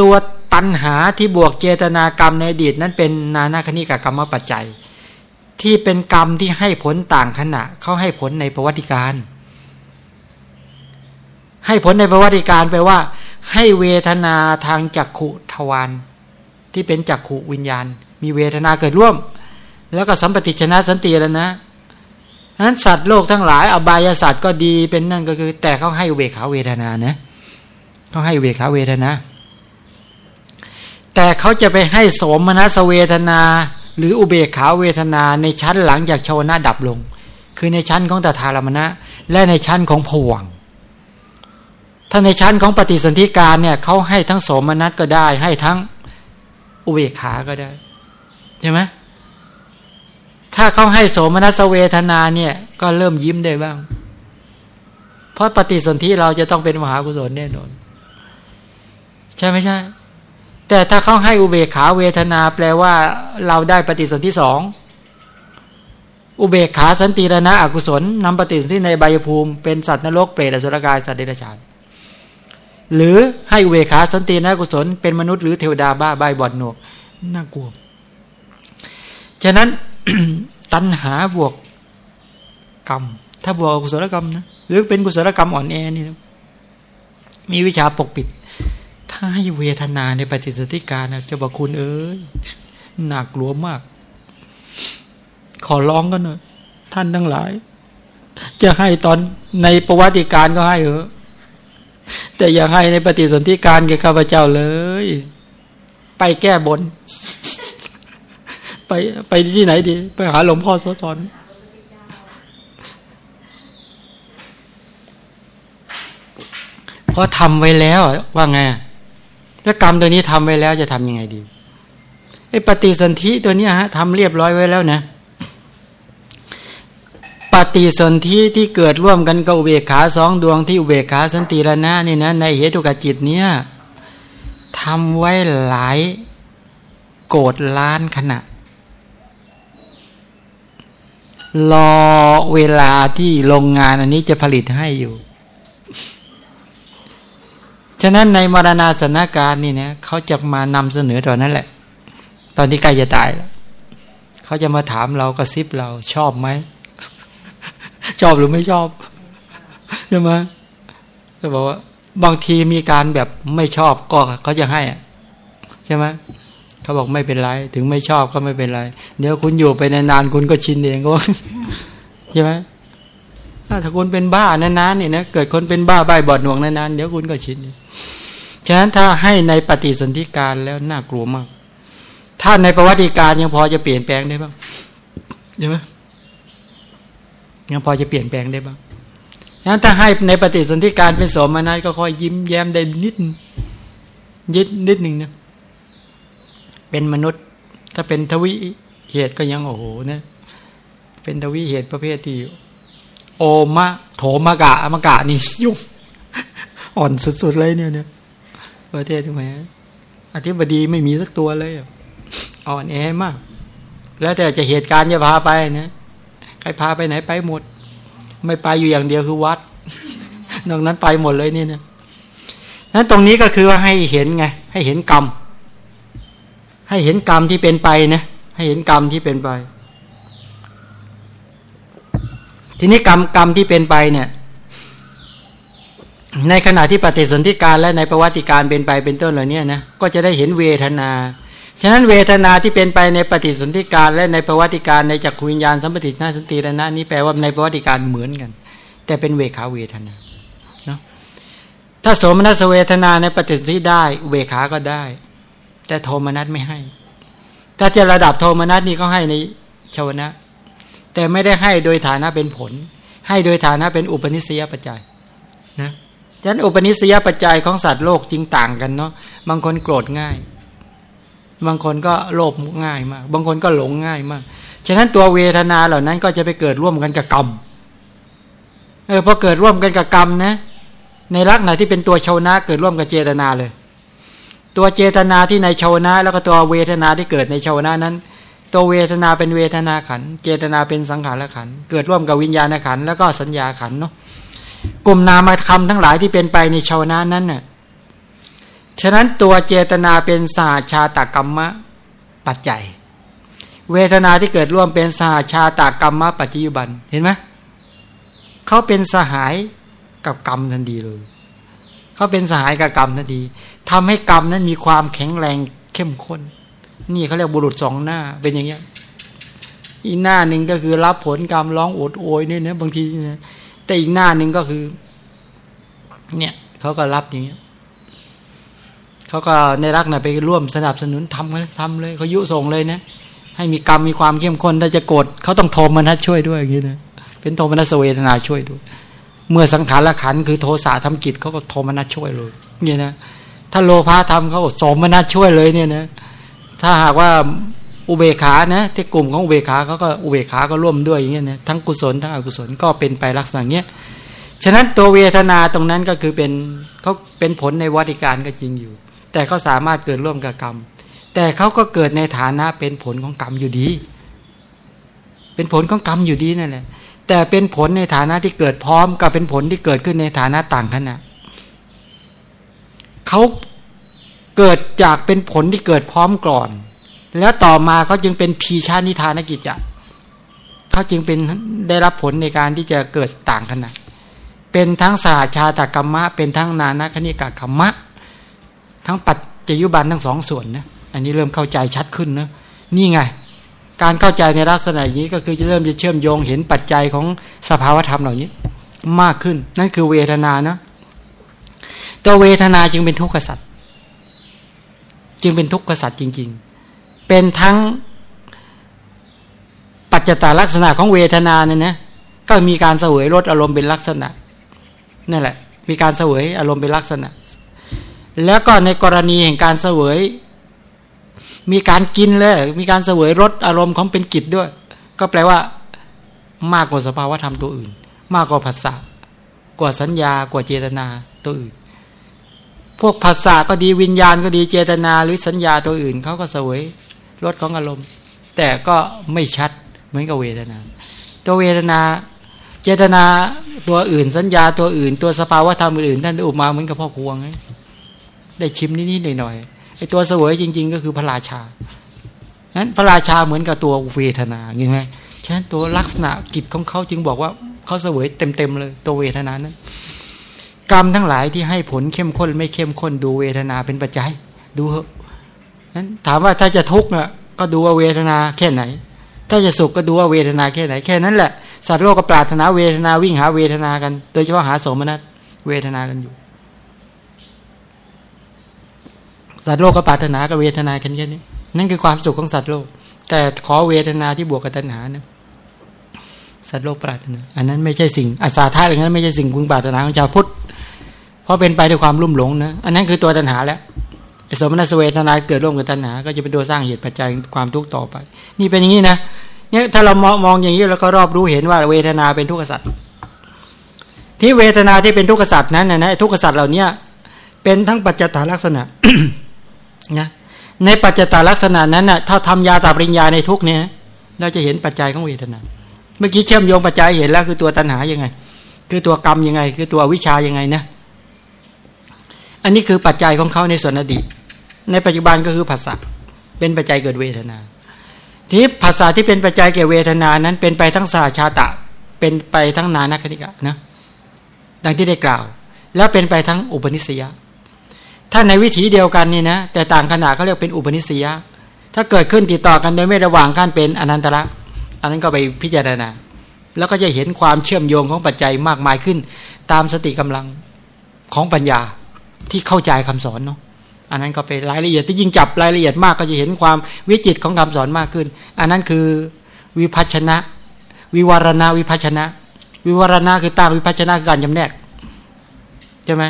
ตัวตัณหาที่บวกเจตนากรรมในอดีตนั้นเป็นนานาคณิกกรรมปัจจัย ที่เป็นกรรมที่ให้ผลต่างขณะเขาให้ผลในประวัติการ ให้ผลในประวัติการแปลว่า ให้เวทนาทางจักขุทวารที่เป็นจักขุวิญญาณ มีเวทนาเกิดร่วม แล้วก็สัมปติชนะสันติแล้วนะนั้นสัตว์โลกทั้งหลายอบายสัตว์ก็ดีเป็นนั่นก็คือ แต่เขาให้เวขาเวทนานะเขาให้เวขาเวทนา แต่เขาจะไปให้สมนัสเวทนา หรืออุเบกขาเวทนาในชั้นหลังจากชาวนาดับลง คือในชั้นของตถาลมณะ และในชั้นของผวังถ้าในชั้นของปฏิสนธิการเนี่ยเขาให้ทั้งสมนัสก็ได้ให้ทั้งอุเบกขาก็ได้ใช่ไหมถ้าเขาให้โสมนัสเวทนาเนี่ยก็เริ่มยิ้มได้บ้าง เพราะปฏิสนธิเราจะต้องเป็นมหากุศลแน่นอน ใช่ไม่ใช่ แต่ถ้าเขาให้อุเบกขาเวทนาแปลว่าเราได้ปฏิสนธิสองอุเบกขาสันติรณะอกุศลนำปฏิสนธิในใบภูมิ เป็นสัตว์นรกเปรตอสุรกายสัตว์เดรัจฉานหรือให้อุเบกขาสันตินะกุศลเป็นมนุษย์หรือเทวดาบ้าใบบอดหนวกน่ากลัว ฉะนั้นตัณหาบวกกรรม ถ้าบวกกุศลกรรมนะหรือเป็นกุศลกรรมอ่อนแอนี่มีวิชาปกปิด ถ้าให้เวทนาในปฏิสติการนะเจะบคุณเอ้ยหนักหลวมมาก ขอร้องกันหน่อยท่านทั้งหลาย จะให้ตอนในประวัติการก็ให้เออแต่อย่าให้ในปฏิสนธิการแก่ข้าพเจ้าเลย ไปแก้บน ไปไปที่ไหนดี ไปหาหลวงพ่อโสธรเพราะทำไว้แล้วว่าไง ถ้ากรรมตัวนี้ทำไว้แล้วจะทํำยังไงดีไอ้ปฏิสนธิตัวนี้ฮะทำเรียบร้อยไว้แล้วนะปฏิสนธิที่เกิดร่วมกันกับอุเบกขาสองดวงที่อุเบกขาสันติรณะนี่นะในเหตุกจิตเนี่ยทำไว้หลายโกดล้านขณะ รอเวลาที่โรงงานอันนี้จะผลิตให้อยู่ ฉะนั้นในมรณาสนาการนี่นะเขาจะมานำเสนอตอนนั้นแหละ ตอนที่ใกล้จะตายแล้วเขาจะมาถามเราก็ซิบเราชอบไหม ชอบหรือไม่ชอบใช่ไหมจะบอกว่า บางทีมีการแบบไม่ชอบก็เขาจะให้ใช่ไหมเขาบอกไม่เป็นไร ถึงไม่ชอบก็ไม่เป็นไร เดี๋ยวคุณอยู่ไปนานๆคุณก็ชินเองก็ใช่ไหม ถ้าคุณเป็นบ้านานๆเนี่ยนะเกิดคนเป็นบ้าใบบอดหน่วงนานๆเดี๋ยวคุณก็ชินฉะนั้นถ้าให้ในปฏิสนธิการแล้วน่ากลัวมาก ถ้าในประวัติการยังพอจะเปลี่ยนแปลงได้บ้างใช่ไหมยังพอจะเปลี่ยนแปลงได้บ้างฉะนั้นถ้าให้ในปฏิสนธิการเป็นสมนัตก็ค่อยยิ้มแย้มได้นิดยิดนิดหนึ่งนะเป็นมนุษย์ ถ้าเป็นทวิเหตุก็ยังโอ้โหนะเป็นทวิเหตุประเภทที่ โอมะโถมะกะมะกะนี่ยุ่งอ่อนสุดๆเลยเนี่ยเนี่ยประเทศทำไมอธิบดีไม่มีสักตัวเลยอ่อนแอมาก แล้วแต่จะเหตุการณ์จะพาไปนะใครพาไปไหนไปหมด ไม่ไปอยู่อย่างเดียวคือวัดนอกนั้นไปหมดเลยนี่นะนั้นตรงนี้ก็คือว่าให้เห็นไง ให้เห็นกรรม ให้เห็นกรรมที่เป็นไปนะให้เห็นกรรมที่เป็นไป ทีนี้กรรมกรรมที่เป็นไปเนี่ย ในขณะที่ปฏิสนธิการและในประวัติการเป็นไปเป็นต้นเหล่านี้นะก็จะได้เห็นเวทนาฉะนั้นเวทนาที่เป็นไปในปฏิสนธิการและในประวัติการในจักรวิญญาณสัมปตินาสันติรณะนี้แปลว่าในประวัติการเหมือนกัน แต่เป็นเวขาเวทนาเนาะถ้าโสมนัสเวทนาในปฏิสนธิได้เวขาก็ได้ แต่โทมนัสไม่ให้ ถ้าจะระดับโทมนัสนี่เขาให้ในชาวนะ แต่ไม่ได้ให้โดยฐานะเป็นผล ให้โดยฐานะเป็นอุปนิสัยปัจจัยนะฉะนั้นอุปนิสัยปัจจัยของสัตว์โลกจริงต่างกันเนาะบางคนโกรธง่าย บางคนก็โลภง่ายมาก บางคนก็หลงง่ายมากฉะนั้นตัวเวทนาเหล่านั้นก็จะไปเกิดร่วมกันกับกรรมเออพอเกิดร่วมกันกับกรรมนะ ในลักษณะที่เป็นตัวชาวนะเกิดร่วมกับเจตนาเลย ตัวเจตนาที่ในชาวนะ แล้วก็ตัวเวทนาที่เกิดในชาวนะนั้น ตัวเวทนาเป็นเวทนาขัน เจตนาเป็นสังขารขัน เกิดร่วมกับวิญญาณขัน แล้วก็สัญญาขันเนาะกลุ่มนามธรรมทั้งหลายที่เป็นไปในชาวนะนั้นน่ะฉะนั้นตัวเจตนาเป็นสาชาตกรรมะปัจจัย เวทนาที่เกิดร่วมเป็นสาชาตกรรมะปัจจุบันเห็นไหมเขาเป็นสหายกับกรรมทันทีเลยเขาเป็นสหายกับกรรมทันทีทำให้กรรมนั้นมีความแข็งแรงเข้มข้น นี่เขาเรียกบุรุษสองหน้าเป็นอย่างเงี้ยอีกหน้าหนึ่งก็คือรับผลกรรมร้องโอดโอยเนี่ยนะบางทีนะแต่อีกหน้าหนึ่งก็คือ เนี่ยเขาก็รับอย่างเงี้ยเขาก็ในรักนะไปร่วมสนับสนุนทำเลยทำเลยเขายุส่งเลยนะให้มีกรรมมีความเข้มข้นถ้าจะโกรธเขาต้องโทมนัสช่วยด้วยอย่างนี้นะเป็นโทมนัสเวทนาช่วยด้วย เมื่อสังขารละขันคือโทสะทำกิจเขาก็โทมนัสช่วยเลยเนี่ยนะถ้าโลภะทำเขาก็สมนัสช่วยเลยเนี่ยนะ ถ้าหากว่าอุเบกขานะที่กลุ่มของอุเบกขาเขาก็อุเบกขาก็ร่วมด้วยอย่างเงี้ยนะทั้งกุศลทั้งอกุศลก็เป็นไปลักษณะเนี้ยฉะนั้นตัวเวทนาตรงนั้นก็คือเป็นเขาเป็นผลในวัติการก็จริงอยู่ แต่เขาสามารถเกิดร่วมกับกรรม แต่เขาก็เกิดในฐานะเป็นผลของกรรมอยู่ดี เป็นผลของกรรมอยู่ดีนั่นแหละแต่เป็นผลในฐานะที่เกิดพร้อมกับเป็นผลที่เกิดขึ้นในฐานะต่างขณะเขา เกิดจากเป็นผลที่เกิดพร้อมก่อน แล้วต่อมาเขาจึงเป็นพีชานิทานกิจจะเขาจึงเป็นได้รับผลในการที่จะเกิดต่างขณะเป็นทั้งสาชาตกรรมะ เป็นทั้งนานาคณิกากรรมะ ทั้งปัจจยุบันทั้งสองส่วนนะอันนี้เริ่มเข้าใจชัดขึ้นนะนี่ไง การเข้าใจในลักษณะอย่างนี้ก็คือจะเริ่มจะเชื่อมโยงเห็นปัจจัยของสภาวธรรมเหล่านี้ มากขึ้น นั่นคือเวทนานะตัวเวทนาจึงเป็นทุกขสัตว์ จึงเป็นทุกขสัตว์จริง ๆ เป็นทั้งปัจจตาลักษณะของเวทนาเนี่ยนะก็มีการเสวยรสอารมณ์เป็นลักษณะนั่นแหละ มีการเสวยอารมณ์เป็นลักษณะ แล้วก็ในกรณีแห่งการเสวย มีการกินเลยมีการเสวยรสอารมณ์ของเป็นกิจด้วย ก็แปลว่ามากกว่าสภาวะธรรมตัวอื่น มากกว่าภาษากว่าสัญญากว่าเจตนาตัวอื่น พวกภาษาก็ดีวิญญาณก็ดีเจตนาหรือสัญญาตัวอื่นเขาก็เสวยรสของอารมณ์ แต่ก็ไม่ชัดเหมือนกับเวทนา ตัวเวทนา เจตนาตัวอื่น สัญญาตัวอื่น ตัวสภาวะธรรมอื่นท่านอุมาเหมือนกับพ่อครัวไงได้ชิมนิดๆหน่อยๆไอ้ตัวเสวยจริง ๆ ก็คือพระราชานั้นพระราชาเหมือนกับตัวเวทนาเห็นไหมฉะนั้นตัวลักษณะกิจของเขาจึงบอกว่าเขาเสวยเต็มๆเลย ตัวเวทนานั้น กรรมทั้งหลายที่ให้ผลเข้มข้น ไม่เข้มข้นดูเวทนาเป็นปัจจัย ดูเหอะนั้นถามว่าถ้าจะทุกข์อะก็ดูว่าเวทนาแค่ไหน ถ้าจะสุขก็ดูว่าเวทนาแค่ไหน แค่นั้นแหละสัตว์โลกก็ปรารถนาเวทนาวิ่งหาเวทนากัน โดยเฉพาะหาสมนัตเวทนากันอยู่ สัตว์โลกก็ปรารถนากับเวทนากันแค่นี้ นั่นคือความสุขของสัตว์โลก แต่ขอเวทนาที่บวกกับตัณหานะสัตว์โลกปรารถนา อันนั้นไม่ใช่สิ่งอาสาท่าอย่างนั้นไม่ใช่สิ่งคุณปรารถนาของชาวพุทธ เพราะเป็นไปด้วยความลุ่มหลงนะอันนั้นคือตัวตัณหาแล้วสมนัสเวทนาเกิดร่วมกับตัณหา ก็จะเป็นตัวสร้างเหตุปัจจัยความทุกข์ต่อไป นี่เป็นอย่างนี้นะเนี่ยถ้าเรามองมองอย่างนี้เราก็รอบรู้เห็นว่าเวทนาเป็นทุกขสัตว์ที่เวทนาที่เป็นทุกขสัตว์นั้นนะทุกขสัตว์เหล่านี้เป็นทั้งปัจจตาลักษณะนะในปัจจตาลักษณะนั้นนะ่ะถ้าทำยาตาปริญญาในทุกเนี่ยเราจะเห็นปัจจัยของเวทนา เมื่อกี้เชื่อมโยงปัจจัยเห็นแล้วคือตัวตัณหายังไง คือตัวกรรมยังไง คือตัววิชายังไงนะ อันนี้คือปัจจัยของเขาในส่วนอดีต ในปัจจุบันก็คือภาษาเป็นปัจจัยเกิดเวทนาที่ภาษาที่เป็นปัจจัยแก่เวทนานั้นเป็นไปทั้งสาชาตะ เป็นไปทั้งนานาคณิกะนะดังที่ได้กล่าว แล้วเป็นไปทั้งอุปนิสัยถ้าในวิถีเดียวกันนี่นะแต่ต่างขนาดเขาเรียกเป็นอุปนิสัยถ้าเกิดขึ้นติดต่อกันโดยไม่ระหว่างขั้นเป็นอนันตระอันนั้นก็ไปพิจารณา แล้วก็จะเห็นความเชื่อมโยงของปัจจัยมากมายขึ้น ตามสติกำลังของปัญญา ที่เข้าใจคำสอนเนาะอันนั้นก็เป็นรายละเอียดที่ยิ่งจับรายละเอียดมากก็จะเห็นความวิจิตของคำสอนมากขึ้น อันนั้นคือวิพัชนะ วิวารณาวิพัชนะ วิวารณาคือตั้งวิพัชนะคือการจำแนกใช่ไหม